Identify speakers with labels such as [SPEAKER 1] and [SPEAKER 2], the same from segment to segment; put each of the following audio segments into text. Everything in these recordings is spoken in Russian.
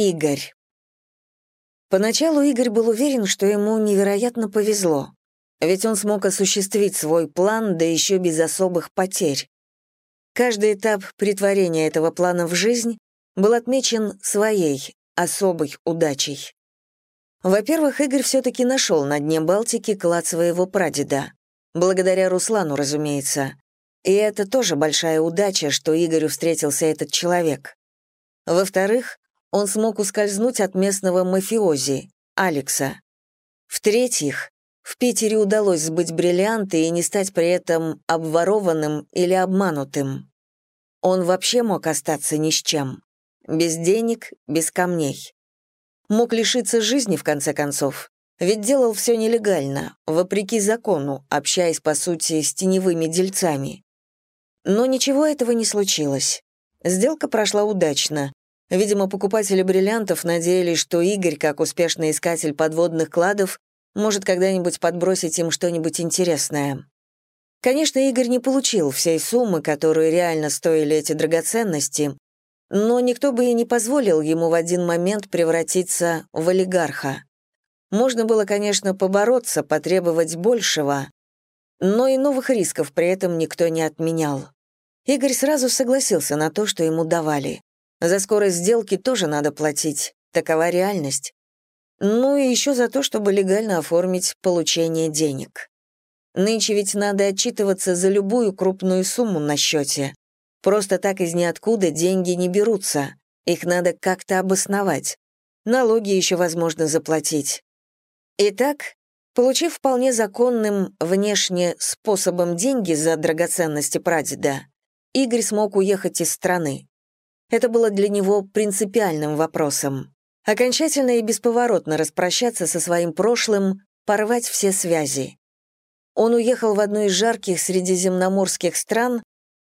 [SPEAKER 1] Игорь. Поначалу Игорь был уверен, что ему невероятно повезло, ведь он смог осуществить свой план, да еще без особых потерь. Каждый этап притворения этого плана в жизнь был отмечен своей, особой удачей. Во-первых, Игорь все-таки нашел на дне Балтики клад своего прадеда. Благодаря Руслану, разумеется. И это тоже большая удача, что Игорю встретился этот человек. Во-вторых, он смог ускользнуть от местного мафиози, Алекса. В-третьих, в Питере удалось сбыть бриллианты и не стать при этом обворованным или обманутым. Он вообще мог остаться ни с чем. Без денег, без камней. Мог лишиться жизни, в конце концов. Ведь делал все нелегально, вопреки закону, общаясь, по сути, с теневыми дельцами. Но ничего этого не случилось. Сделка прошла удачно, Видимо, покупатели бриллиантов надеялись, что Игорь, как успешный искатель подводных кладов, может когда-нибудь подбросить им что-нибудь интересное. Конечно, Игорь не получил всей суммы, которую реально стоили эти драгоценности, но никто бы и не позволил ему в один момент превратиться в олигарха. Можно было, конечно, побороться, потребовать большего, но и новых рисков при этом никто не отменял. Игорь сразу согласился на то, что ему давали. За скорость сделки тоже надо платить, такова реальность. Ну и еще за то, чтобы легально оформить получение денег. Нынче ведь надо отчитываться за любую крупную сумму на счете. Просто так из ниоткуда деньги не берутся. Их надо как-то обосновать. Налоги еще возможно заплатить. Итак, получив вполне законным внешне способом деньги за драгоценности прадеда, Игорь смог уехать из страны. Это было для него принципиальным вопросом. Окончательно и бесповоротно распрощаться со своим прошлым, порвать все связи. Он уехал в одну из жарких средиземноморских стран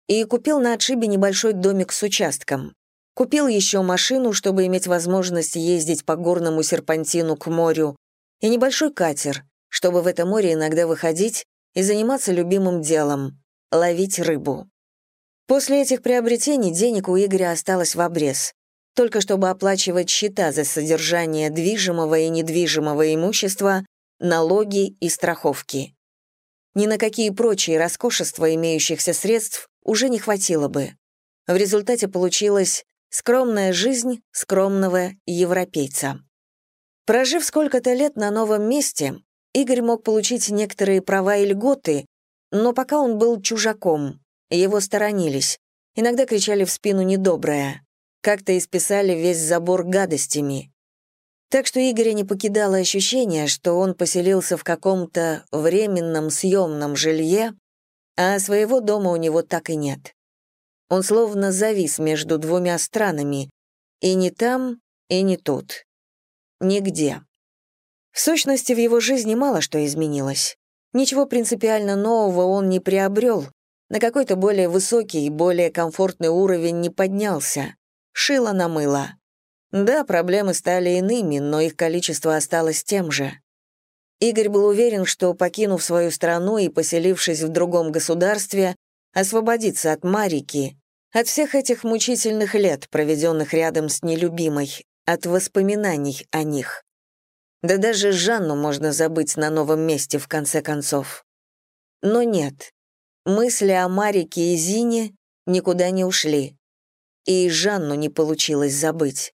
[SPEAKER 1] и купил на отшибе небольшой домик с участком. Купил еще машину, чтобы иметь возможность ездить по горному серпантину к морю, и небольшой катер, чтобы в это море иногда выходить и заниматься любимым делом — ловить рыбу. После этих приобретений денег у Игоря осталось в обрез, только чтобы оплачивать счета за содержание движимого и недвижимого имущества, налоги и страховки. Ни на какие прочие роскошества имеющихся средств уже не хватило бы. В результате получилась скромная жизнь скромного европейца. Прожив сколько-то лет на новом месте, Игорь мог получить некоторые права и льготы, но пока он был чужаком, его сторонились. Иногда кричали в спину недоброе. Как-то исписали весь забор гадостями. Так что Игоря не покидало ощущение, что он поселился в каком-то временном съемном жилье, а своего дома у него так и нет. Он словно завис между двумя странами, и не там, и не тут. Нигде. В сущности, в его жизни мало что изменилось. Ничего принципиально нового он не приобрел, на какой-то более высокий и более комфортный уровень не поднялся. Шило на мыло. Да, проблемы стали иными, но их количество осталось тем же. Игорь был уверен, что, покинув свою страну и поселившись в другом государстве, освободится от Марики, от всех этих мучительных лет, проведенных рядом с нелюбимой, от воспоминаний о них. Да даже Жанну можно забыть на новом месте, в конце концов. Но нет, Мысли о Марике и Зине никуда не ушли. И Жанну не получилось забыть.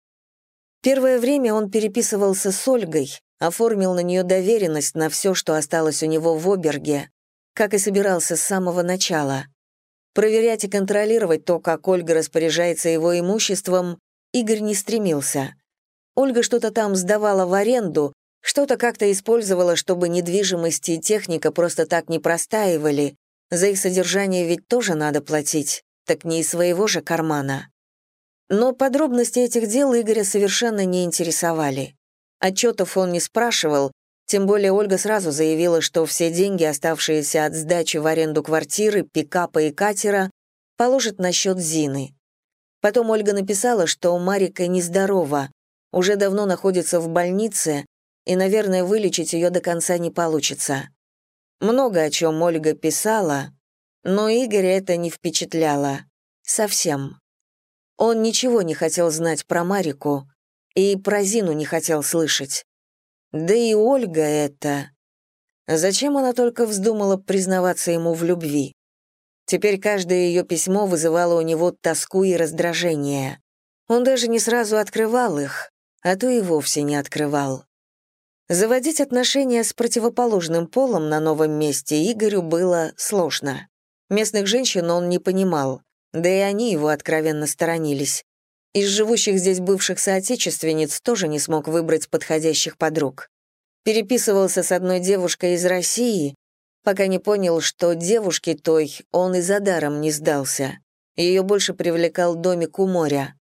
[SPEAKER 1] Первое время он переписывался с Ольгой, оформил на нее доверенность на все, что осталось у него в Оберге, как и собирался с самого начала. Проверять и контролировать то, как Ольга распоряжается его имуществом, Игорь не стремился. Ольга что-то там сдавала в аренду, что-то как-то использовала, чтобы недвижимость и техника просто так не простаивали, за их содержание ведь тоже надо платить, так не из своего же кармана. Но подробности этих дел Игоря совершенно не интересовали. Отчетов он не спрашивал, тем более Ольга сразу заявила, что все деньги, оставшиеся от сдачи в аренду квартиры, пикапа и катера, положит на счет Зины. Потом Ольга написала, что Марика нездорова, уже давно находится в больнице, и, наверное, вылечить ее до конца не получится. Много о чем Ольга писала, но Игоря это не впечатляло. Совсем. Он ничего не хотел знать про Марику, И про Зину не хотел слышать. Да и Ольга это... Зачем она только вздумала признаваться ему в любви? Теперь каждое ее письмо вызывало у него тоску и раздражение. Он даже не сразу открывал их, а то и вовсе не открывал. Заводить отношения с противоположным полом на новом месте Игорю было сложно. Местных женщин он не понимал, да и они его откровенно сторонились. Из живущих здесь бывших соотечественниц тоже не смог выбрать подходящих подруг. Переписывался с одной девушкой из России, пока не понял, что девушке той он и за даром не сдался. Ее больше привлекал домик у моря.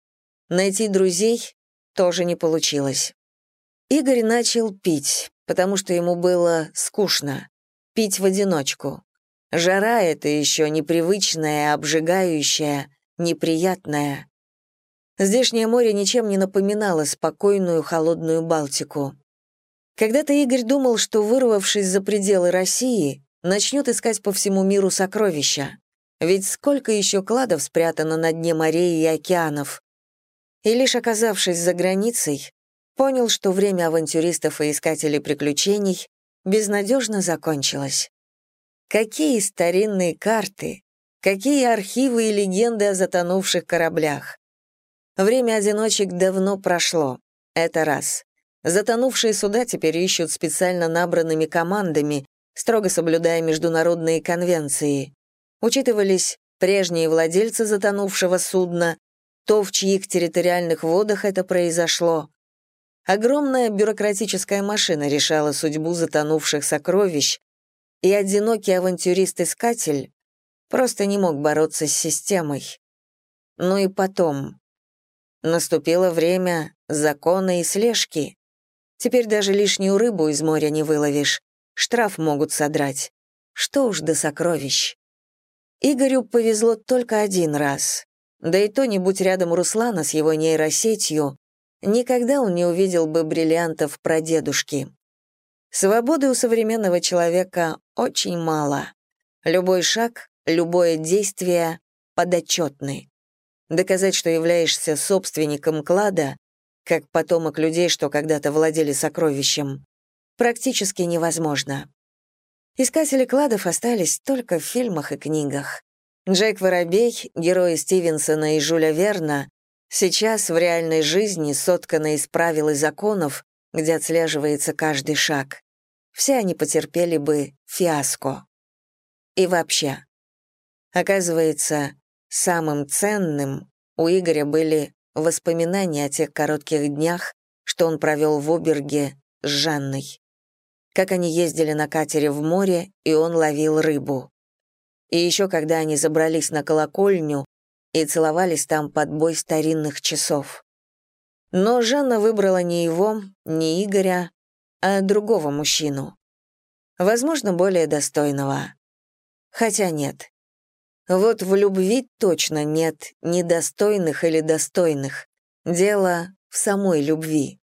[SPEAKER 1] Найти друзей тоже не получилось. Игорь начал пить, потому что ему было скучно. Пить в одиночку. Жара это еще непривычная, обжигающая, неприятная. Здешнее море ничем не напоминало спокойную холодную Балтику. Когда-то Игорь думал, что, вырвавшись за пределы России, начнет искать по всему миру сокровища. Ведь сколько еще кладов спрятано на дне морей и океанов. И лишь оказавшись за границей, понял, что время авантюристов и искателей приключений безнадежно закончилось. Какие старинные карты, какие архивы и легенды о затонувших кораблях. Время одиночек давно прошло, это раз. Затонувшие суда теперь ищут специально набранными командами, строго соблюдая международные конвенции. Учитывались прежние владельцы затонувшего судна, то, в чьих территориальных водах это произошло. Огромная бюрократическая машина решала судьбу затонувших сокровищ, и одинокий авантюрист-искатель просто не мог бороться с системой. Ну и потом. Наступило время закона и слежки. Теперь даже лишнюю рыбу из моря не выловишь штраф могут содрать. Что уж до сокровищ. Игорю повезло только один раз. Да и то не будь рядом Руслана с его нейросетью, никогда он не увидел бы бриллиантов прадедушки. Свободы у современного человека очень мало. Любой шаг, любое действие подотчетны. Доказать, что являешься собственником клада, как потомок людей, что когда-то владели сокровищем, практически невозможно. Искатели кладов остались только в фильмах и книгах. Джек Воробей, герои Стивенсона и Жюля Верна, сейчас в реальной жизни сотканы из правил и законов, где отслеживается каждый шаг. Все они потерпели бы фиаско. И вообще. Оказывается, самым ценным у Игоря были воспоминания о тех коротких днях, что он провел в Оберге с Жанной как они ездили на катере в море, и он ловил рыбу. И еще когда они забрались на колокольню и целовались там под бой старинных часов. Но Жанна выбрала не его, не Игоря, а другого мужчину. Возможно, более достойного. Хотя нет. Вот в любви точно нет недостойных или достойных. Дело в самой любви.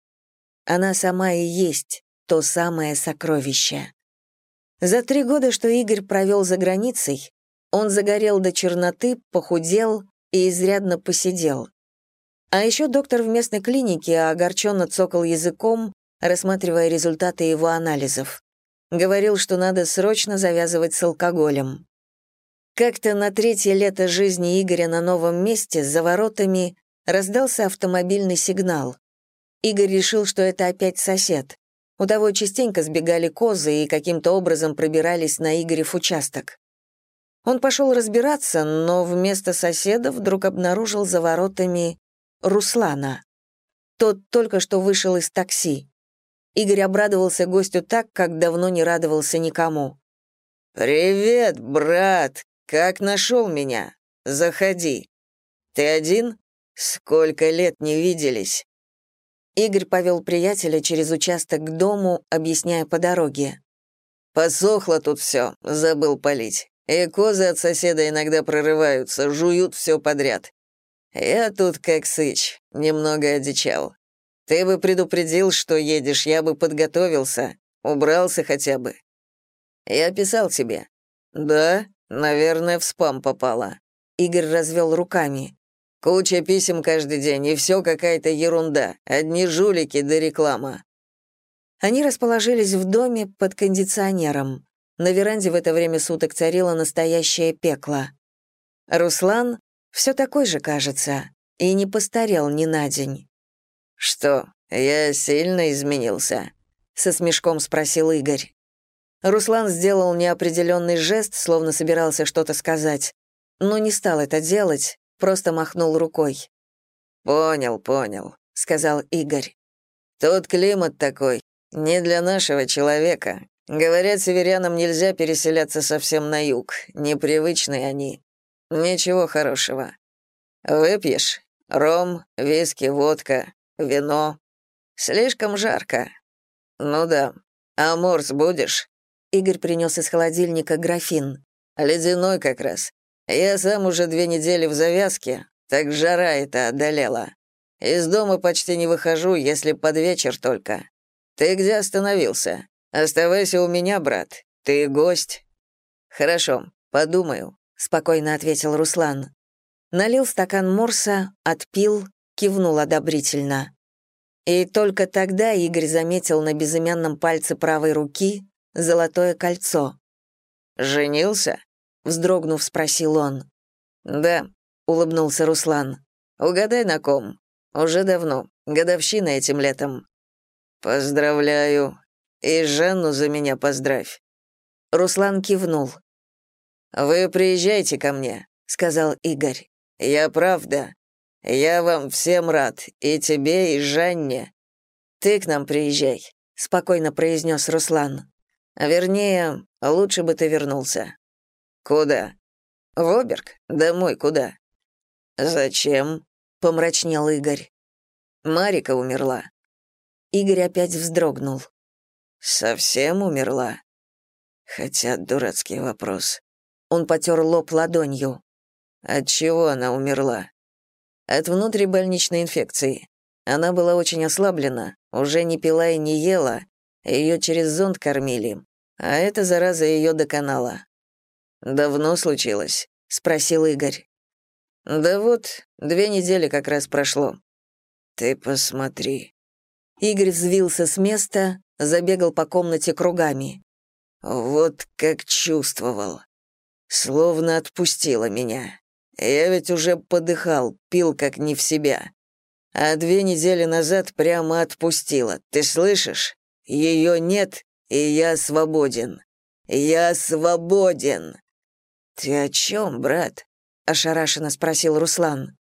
[SPEAKER 1] Она сама и есть то самое сокровище. За три года, что Игорь провел за границей, он загорел до черноты, похудел и изрядно посидел. А еще доктор в местной клинике огорченно цокал языком, рассматривая результаты его анализов. Говорил, что надо срочно завязывать с алкоголем. Как-то на третье лето жизни Игоря на новом месте, за воротами, раздался автомобильный сигнал. Игорь решил, что это опять сосед. У того частенько сбегали козы и каким-то образом пробирались на Игорев участок. Он пошел разбираться, но вместо соседа вдруг обнаружил за воротами Руслана. Тот только что вышел из такси. Игорь обрадовался гостю так, как давно не радовался никому. «Привет, брат! Как нашел меня? Заходи. Ты один? Сколько лет не виделись?» Игорь повел приятеля через участок к дому, объясняя по дороге. «Посохло тут все, забыл полить. И козы от соседа иногда прорываются, жуют все подряд. Я тут как сыч, немного одичал. Ты бы предупредил, что едешь, я бы подготовился, убрался хотя бы. Я писал тебе. Да, наверное, в спам попала. Игорь развел руками.
[SPEAKER 2] Куча писем каждый день, и все какая-то ерунда. Одни жулики да реклама».
[SPEAKER 1] Они расположились в доме под кондиционером. На веранде в это время суток царило настоящее пекло. Руслан все такой же, кажется, и не постарел ни на день.
[SPEAKER 2] «Что, я сильно изменился?» — со смешком спросил Игорь.
[SPEAKER 1] Руслан сделал неопределенный жест, словно собирался что-то сказать, но не стал это делать, просто махнул рукой.
[SPEAKER 2] «Понял, понял», — сказал Игорь. «Тут климат такой, не для нашего человека. Говорят, северянам нельзя переселяться совсем на юг, непривычные они. Ничего хорошего. Выпьешь? Ром, виски, водка, вино. Слишком жарко. Ну да. А морс будешь?
[SPEAKER 1] Игорь принес из холодильника графин.
[SPEAKER 2] Ледяной как раз. Я сам уже две недели в завязке, так жара это одолела. Из дома почти не выхожу, если под вечер только. Ты где остановился? Оставайся у меня, брат. Ты гость. Хорошо, подумаю, спокойно ответил Руслан.
[SPEAKER 1] Налил стакан морса, отпил, кивнул одобрительно. И только тогда Игорь заметил на безымянном пальце правой руки золотое кольцо.
[SPEAKER 2] «Женился?» — вздрогнув, спросил он.
[SPEAKER 1] «Да», — улыбнулся Руслан.
[SPEAKER 2] «Угадай, на ком? Уже давно. Годовщина этим летом». «Поздравляю. И Жанну за меня поздравь».
[SPEAKER 1] Руслан кивнул.
[SPEAKER 2] «Вы приезжайте ко мне», — сказал Игорь. «Я правда. Я вам всем рад, и тебе, и Жанне. Ты к нам приезжай», — спокойно произнес Руслан. «Вернее, лучше бы ты вернулся». «Куда?» «В Оберг? Домой куда?» «Зачем?» — помрачнел Игорь. «Марика умерла».
[SPEAKER 1] Игорь опять вздрогнул.
[SPEAKER 2] «Совсем умерла?» Хотя дурацкий вопрос.
[SPEAKER 1] Он потер лоб ладонью.
[SPEAKER 2] От чего она умерла? От внутрибольничной инфекции. Она была очень ослаблена, уже не пила и не ела, ее через зонд кормили, а эта зараза ее доконала. «Давно случилось?» — спросил Игорь. «Да вот, две недели как раз прошло». «Ты посмотри».
[SPEAKER 1] Игорь взвился с места, забегал по комнате кругами.
[SPEAKER 2] «Вот как чувствовал. Словно отпустила меня. Я ведь уже подыхал, пил как не в себя. А две недели назад прямо отпустила. Ты слышишь? Ее нет, и я свободен. Я свободен. «Ты о чем, брат?» — ошарашенно спросил Руслан.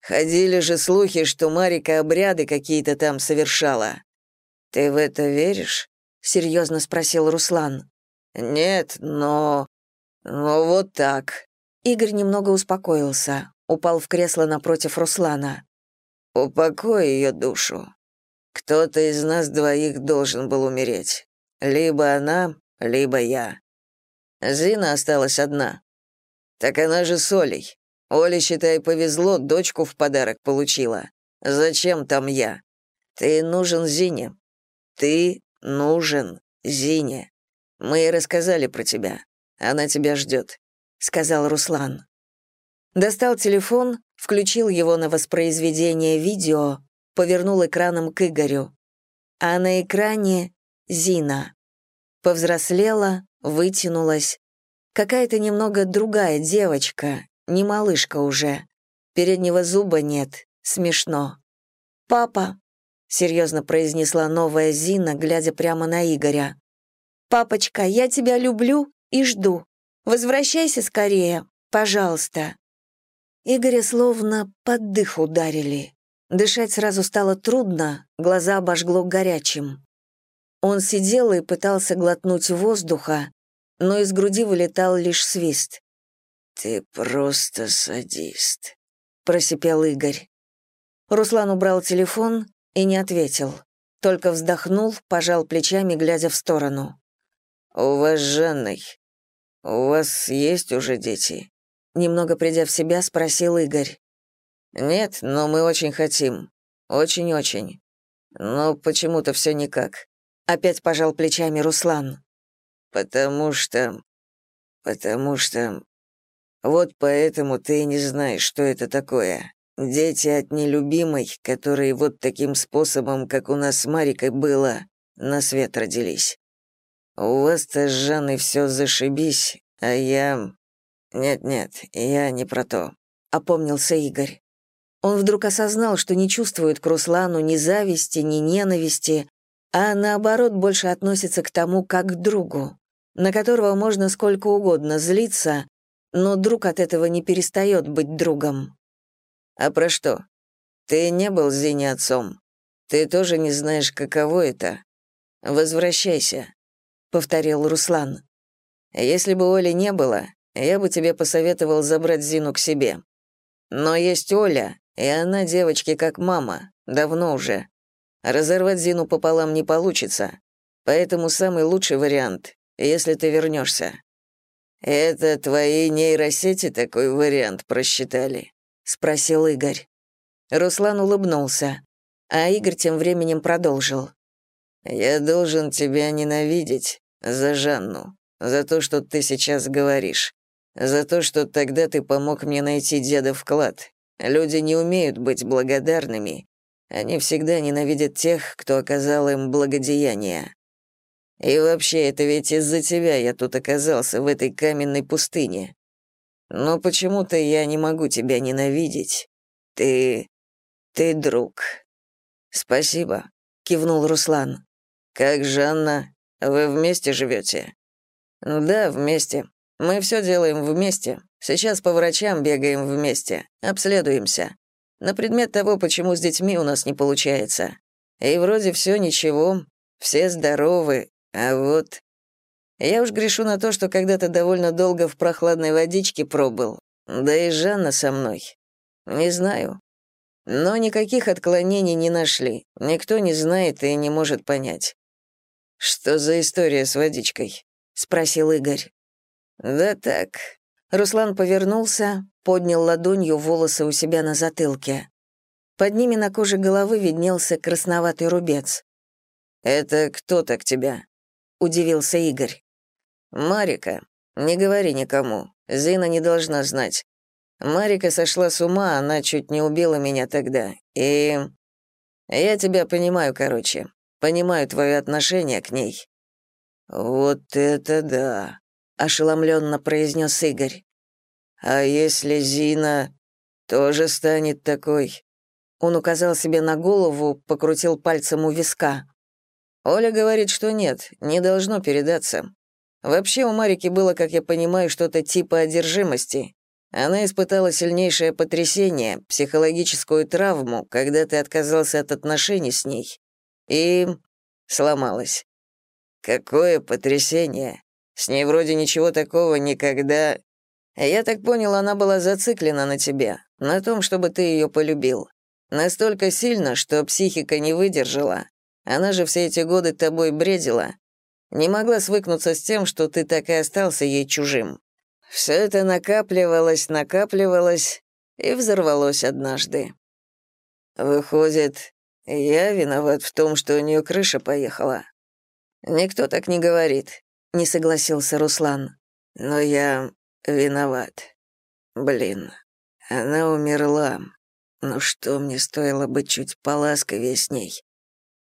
[SPEAKER 2] «Ходили же слухи, что Марика обряды какие-то там совершала. Ты в это веришь?» — серьезно спросил Руслан. «Нет, но... но вот так».
[SPEAKER 1] Игорь немного успокоился, упал в кресло напротив Руслана.
[SPEAKER 2] «Упокой ее душу. Кто-то из нас двоих должен был умереть. Либо она, либо я. Зина осталась одна. Так она же с Олей. Оле, считай, повезло, дочку в подарок получила. Зачем там я? Ты нужен Зине. Ты нужен Зине. Мы рассказали про тебя. Она тебя ждет», — сказал Руслан.
[SPEAKER 1] Достал телефон, включил его на воспроизведение видео, повернул экраном к Игорю. А на экране — Зина. Повзрослела, вытянулась, Какая-то немного другая девочка, не малышка уже. Переднего зуба нет, смешно. «Папа», — серьезно произнесла новая Зина, глядя прямо на Игоря. «Папочка, я тебя люблю и жду. Возвращайся скорее, пожалуйста». Игоря словно под дых ударили. Дышать сразу стало трудно, глаза обожгло горячим. Он сидел и пытался глотнуть воздуха, но из груди вылетал лишь свист.
[SPEAKER 2] «Ты просто садист», —
[SPEAKER 1] просипел Игорь. Руслан убрал телефон и не ответил, только вздохнул, пожал плечами, глядя в сторону.
[SPEAKER 2] «У вас с у вас есть уже дети?»
[SPEAKER 1] Немного придя в себя, спросил Игорь.
[SPEAKER 2] «Нет, но мы очень хотим. Очень-очень. Но почему-то все никак».
[SPEAKER 1] Опять пожал плечами Руслан.
[SPEAKER 2] Потому что... Потому что... Вот поэтому ты не знаешь, что это такое. Дети от нелюбимой, которые вот таким способом, как у нас с Марикой было, на свет родились. У вас-то с Жанной все зашибись, а я... Нет-нет, я не про то», — опомнился Игорь. Он вдруг осознал, что не чувствует к Руслану ни зависти, ни ненависти, а наоборот больше относится к тому, как к другу, на которого можно сколько угодно злиться, но друг от этого не перестает быть другом. «А про что? Ты не был Зине отцом. Ты тоже не знаешь, каково это. Возвращайся», — повторил Руслан. «Если бы Оли не было, я бы тебе посоветовал забрать Зину к себе. Но есть Оля, и она девочке как мама, давно уже. Разорвать Зину пополам не получится, поэтому самый лучший вариант, если ты вернешься. «Это твои нейросети такой вариант просчитали?» — спросил Игорь. Руслан улыбнулся, а Игорь тем временем продолжил. «Я должен тебя ненавидеть за Жанну, за то, что ты сейчас говоришь, за то, что тогда ты помог мне найти деда вклад. Люди не умеют быть благодарными. Они всегда ненавидят тех, кто оказал им благодеяние. И вообще, это ведь из-за тебя я тут оказался, в этой каменной пустыне. Но почему-то я не могу тебя ненавидеть. Ты... ты друг. Спасибо, кивнул Руслан. Как Жанна? Вы вместе живете? Да, вместе. Мы все делаем вместе. Сейчас по врачам бегаем вместе, обследуемся. На предмет того, почему с детьми у нас не получается. И вроде все ничего, все здоровы, а вот... Я уж грешу на то, что когда-то довольно долго в прохладной водичке пробыл. Да и Жанна со мной. Не знаю. Но никаких отклонений не нашли. Никто не знает и не может понять. «Что за история с водичкой?» — спросил Игорь. «Да так». Руслан повернулся, поднял ладонью волосы у себя на затылке. Под ними на коже головы виднелся красноватый рубец. «Это кто так тебя?» — удивился Игорь. «Марика. Не говори никому. Зина не должна знать. Марика сошла с ума, она чуть не убила меня тогда. И... Я тебя понимаю, короче. Понимаю твое отношение к ней». «Вот это да!» — ошеломленно произнес Игорь. «А если Зина тоже станет такой?» Он указал себе на голову, покрутил пальцем у виска. Оля говорит, что нет, не должно передаться. Вообще у Марики было, как я понимаю, что-то типа одержимости. Она испытала сильнейшее потрясение, психологическую травму, когда ты отказался от отношений с ней. И сломалась. Какое потрясение. С ней вроде ничего такого никогда... Я так понял, она была зациклена на тебе, на том, чтобы ты ее полюбил. Настолько сильно, что психика не выдержала, она же все эти годы тобой бредила. Не могла свыкнуться с тем, что ты так и остался ей чужим. Все это накапливалось, накапливалось и взорвалось однажды. Выходит, я виноват в том, что у нее крыша поехала. Никто так не говорит, не согласился Руслан. Но я виноват. Блин, она умерла. Но что мне стоило быть чуть поласковее с ней?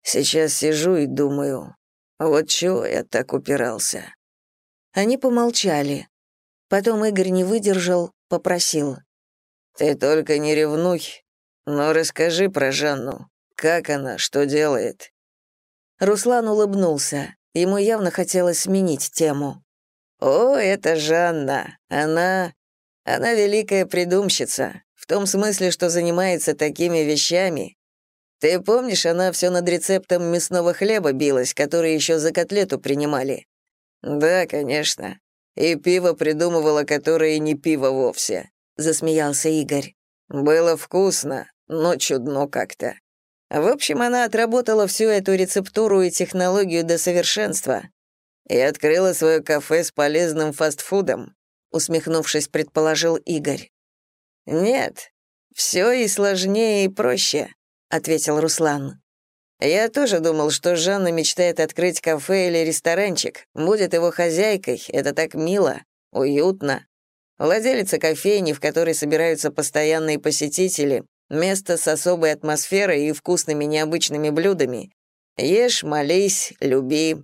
[SPEAKER 2] Сейчас сижу и думаю, вот чего я так упирался. Они помолчали. Потом Игорь не выдержал, попросил. «Ты только не ревнуй, но расскажи про Жанну. Как она, что делает?» Руслан улыбнулся. Ему явно хотелось сменить тему. «О, это Жанна. Она... Она великая придумщица. В том смысле, что занимается такими вещами, ты помнишь, она все над рецептом мясного хлеба билась, который еще за котлету принимали? Да, конечно. И пиво придумывала, которое не пиво вовсе, засмеялся Игорь. Было вкусно, но чудно как-то. В общем, она отработала всю эту рецептуру и технологию до совершенства и открыла свое кафе с полезным фастфудом, усмехнувшись, предположил Игорь. Нет, все и сложнее, и проще ответил Руслан. Я тоже думал, что Жанна мечтает открыть кафе или ресторанчик, будет его хозяйкой, это так мило, уютно. Владелица кофейни, в которой собираются постоянные посетители, место с особой атмосферой и вкусными необычными блюдами. Ешь, молись, люби.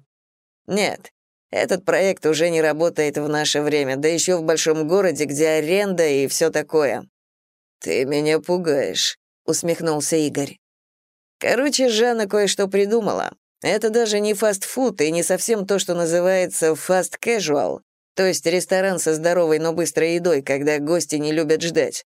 [SPEAKER 2] Нет, этот проект уже не работает в наше время, да еще в большом городе, где аренда и все такое. Ты меня пугаешь, усмехнулся Игорь. Короче, Жанна кое-что придумала. Это даже не фастфуд и не совсем то, что называется casual, то есть ресторан со здоровой, но быстрой едой, когда гости не любят ждать.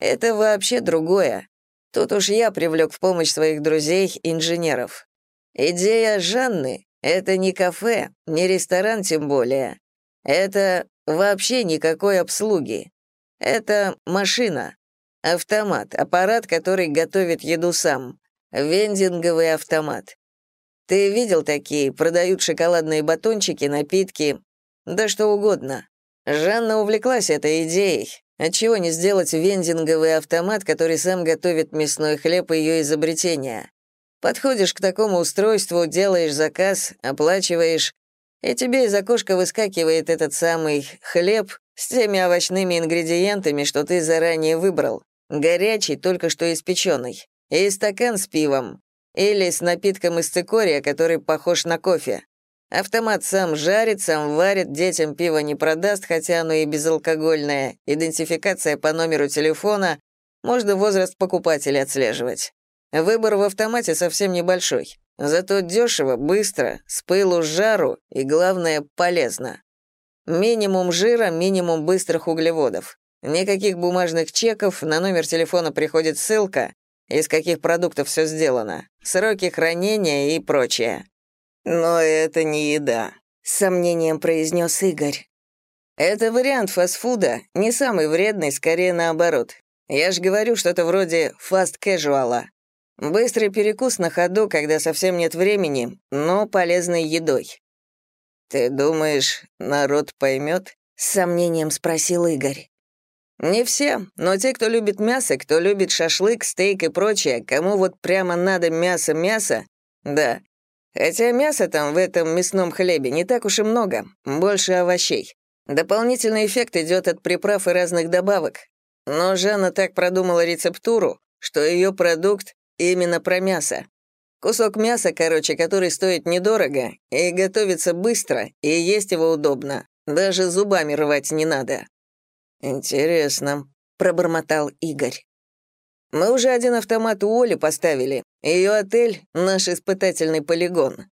[SPEAKER 2] Это вообще другое. Тут уж я привлек в помощь своих друзей-инженеров. Идея Жанны это не кафе, не ресторан тем более. Это вообще никакой обслуги. Это машина, автомат, аппарат, который готовит еду сам. Вендинговый автомат. Ты видел такие, продают шоколадные батончики, напитки, да что угодно. Жанна увлеклась этой идеей. Отчего не сделать вендинговый автомат, который сам готовит мясной хлеб ее изобретения? Подходишь к такому устройству, делаешь заказ, оплачиваешь, и тебе из окошка выскакивает этот самый хлеб с теми овощными ингредиентами, что ты заранее выбрал, горячий, только что испеченный, и стакан с пивом, или с напитком из цикория, который похож на кофе. Автомат сам жарит, сам варит, детям пиво не продаст, хотя оно и безалкогольное, идентификация по номеру телефона, можно возраст покупателя отслеживать. Выбор в автомате совсем небольшой. Зато дешево, быстро, с пылу с жару и, главное, полезно. Минимум жира, минимум быстрых углеводов. Никаких бумажных чеков, на номер телефона приходит ссылка, из каких продуктов все сделано, сроки хранения и прочее. Но это не еда, с сомнением произнес Игорь. Это вариант фастфуда, не самый вредный, скорее наоборот. Я же говорю что-то вроде фаст-кэжуала. Быстрый перекус на ходу, когда совсем нет времени, но полезной едой. «Ты думаешь, народ поймет?» — с сомнением спросил Игорь. «Не все, но те, кто любит мясо, кто любит шашлык, стейк и прочее, кому вот прямо надо мясо-мясо, да. Хотя мяса там в этом мясном хлебе не так уж и много, больше овощей. Дополнительный эффект идет от приправ и разных добавок. Но Жанна так продумала рецептуру, что ее продукт Именно про мясо. Кусок мяса, короче, который стоит недорого и готовится быстро, и есть его удобно. Даже зубами рвать не надо. Интересно, пробормотал Игорь. Мы уже один автомат у Оли поставили. Ее отель — наш испытательный полигон.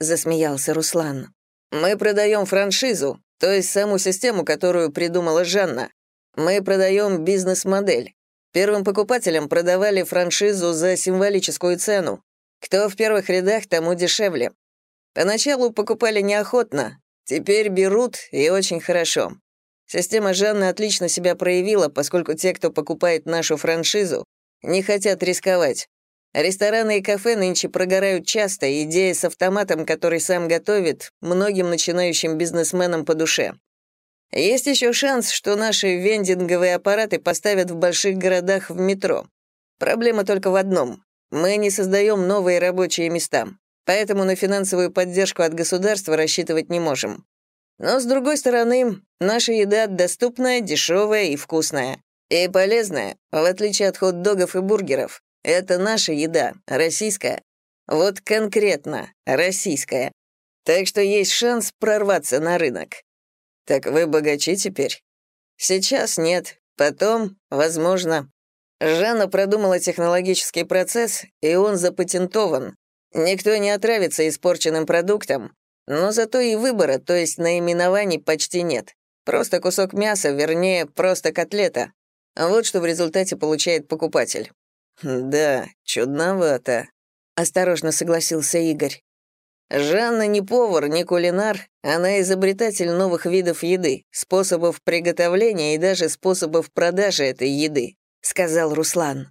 [SPEAKER 2] Засмеялся Руслан. Мы продаем франшизу, то есть саму систему, которую придумала Жанна. Мы продаем бизнес-модель. Первым покупателям продавали франшизу за символическую цену. Кто в первых рядах, тому дешевле. Поначалу покупали неохотно, теперь берут и очень хорошо. Система Жанны отлично себя проявила, поскольку те, кто покупает нашу франшизу, не хотят рисковать. Рестораны и кафе нынче прогорают часто, и идея с автоматом, который сам готовит, многим начинающим бизнесменам по душе. Есть еще шанс, что наши вендинговые аппараты поставят в больших городах в метро. Проблема только в одном. Мы не создаем новые рабочие места, поэтому на финансовую поддержку от государства рассчитывать не можем. Но, с другой стороны, наша еда доступная, дешевая и вкусная. И полезная, в отличие от хот-догов и бургеров. Это наша еда, российская. Вот конкретно российская. Так что есть шанс прорваться на рынок. «Так вы богачи теперь?» «Сейчас нет, потом, возможно». Жанна продумала технологический процесс, и он запатентован. Никто не отравится испорченным продуктом, но зато и выбора, то есть наименований, почти нет. Просто кусок мяса, вернее, просто котлета. Вот что в результате получает покупатель. «Да, чудновато», — осторожно согласился Игорь. Жанна не повар, не кулинар, она изобретатель новых видов еды, способов приготовления и даже способов продажи этой еды», — сказал Руслан.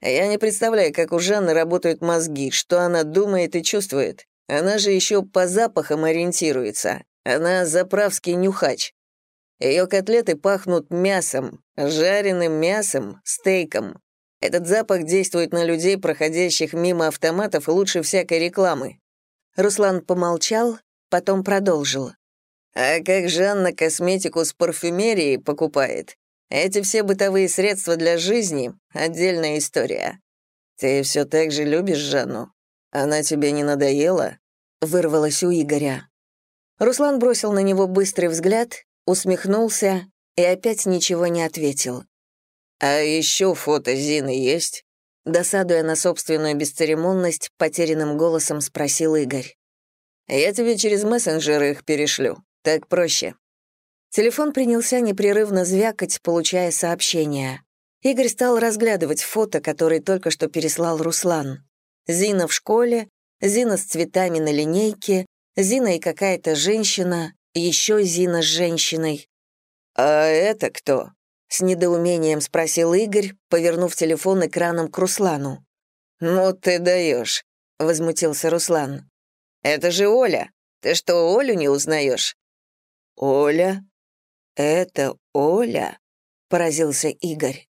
[SPEAKER 2] «Я не представляю, как у Жанны работают мозги, что она думает и чувствует. Она же еще по запахам ориентируется. Она заправский нюхач. Ее котлеты пахнут мясом, жареным мясом, стейком. Этот запах действует на людей, проходящих мимо автоматов, лучше всякой рекламы. Руслан помолчал, потом продолжил. «А как Жанна косметику с парфюмерией покупает? Эти все бытовые средства для жизни — отдельная история. Ты все так же любишь Жанну? Она тебе не надоела?» — вырвалось у Игоря.
[SPEAKER 1] Руслан бросил на него быстрый взгляд, усмехнулся и опять ничего не ответил.
[SPEAKER 2] «А еще фото Зины есть?»
[SPEAKER 1] Досадуя на собственную бесцеремонность, потерянным голосом спросил Игорь.
[SPEAKER 2] «Я тебе через мессенджер их перешлю. Так проще».
[SPEAKER 1] Телефон принялся непрерывно звякать, получая сообщения. Игорь стал разглядывать фото, которые только что переслал Руслан. Зина в школе, Зина с цветами на линейке, Зина и какая-то женщина, еще Зина с женщиной.
[SPEAKER 2] «А это кто?»
[SPEAKER 1] — с недоумением спросил Игорь, повернув телефон экраном к Руслану.
[SPEAKER 2] «Ну ты даешь», — возмутился Руслан. «Это же Оля. Ты что, Олю не узнаешь?»
[SPEAKER 1] «Оля? Это Оля?» — поразился Игорь.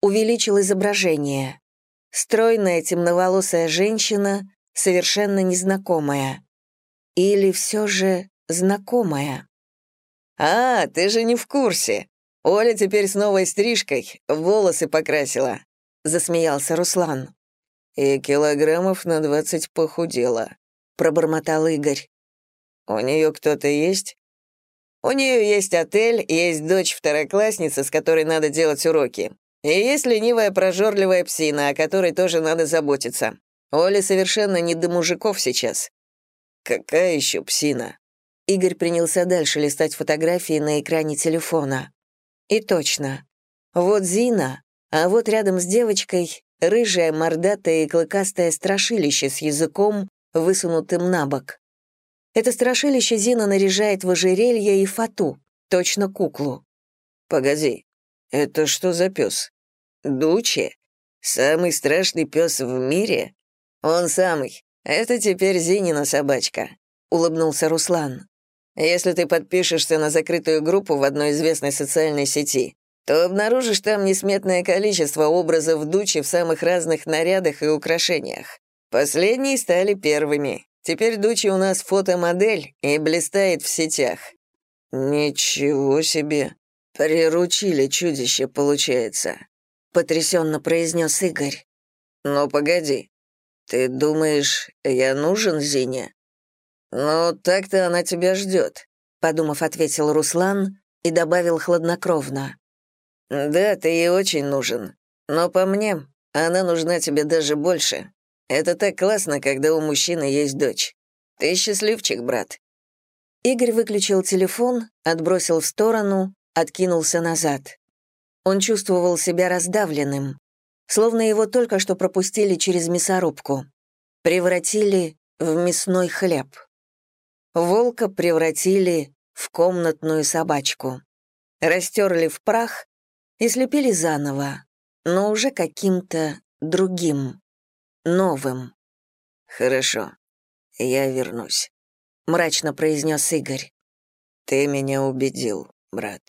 [SPEAKER 1] Увеличил изображение. Стройная темноволосая женщина, совершенно незнакомая. Или все же знакомая.
[SPEAKER 2] «А, ты же не в курсе. Оля теперь с новой стрижкой, волосы покрасила», — засмеялся Руслан. «И килограммов на двадцать похудела», — пробормотал Игорь. «У нее кто-то есть?» «У нее есть отель, есть дочь второклассница, с которой надо делать уроки. И есть ленивая прожорливая псина, о которой тоже надо заботиться. Оля совершенно не до мужиков сейчас». «Какая еще псина?»
[SPEAKER 1] Игорь принялся дальше листать фотографии на экране телефона. И точно. Вот Зина, а вот рядом с девочкой рыжая, мордатая и клыкастое страшилище с языком, высунутым на бок. Это страшилище Зина наряжает в ожерелье и фату, точно куклу.
[SPEAKER 2] «Погоди, это что за пес? Дучи? Самый страшный пес в мире? Он самый. Это теперь Зинина собачка», — улыбнулся Руслан. Если ты подпишешься на закрытую группу в одной известной социальной сети, то обнаружишь там несметное количество образов Дучи в самых разных нарядах и украшениях. Последние стали первыми. Теперь Дучи у нас фотомодель и блистает в сетях. Ничего себе. Приручили чудище, получается, потрясенно произнес Игорь. Но погоди. Ты думаешь, я нужен Зине? «Ну, так-то она тебя ждет», — подумав, ответил Руслан и добавил хладнокровно. «Да, ты ей очень нужен. Но по мне, она нужна тебе даже больше. Это так классно, когда у мужчины есть дочь. Ты счастливчик, брат».
[SPEAKER 1] Игорь выключил телефон, отбросил в сторону, откинулся назад. Он чувствовал себя раздавленным, словно его только что пропустили через мясорубку. Превратили в мясной хлеб. Волка превратили в комнатную собачку. Растерли в прах и слепили заново, но уже каким-то другим, новым.
[SPEAKER 2] «Хорошо, я вернусь», — мрачно произнес Игорь. «Ты меня убедил, брат».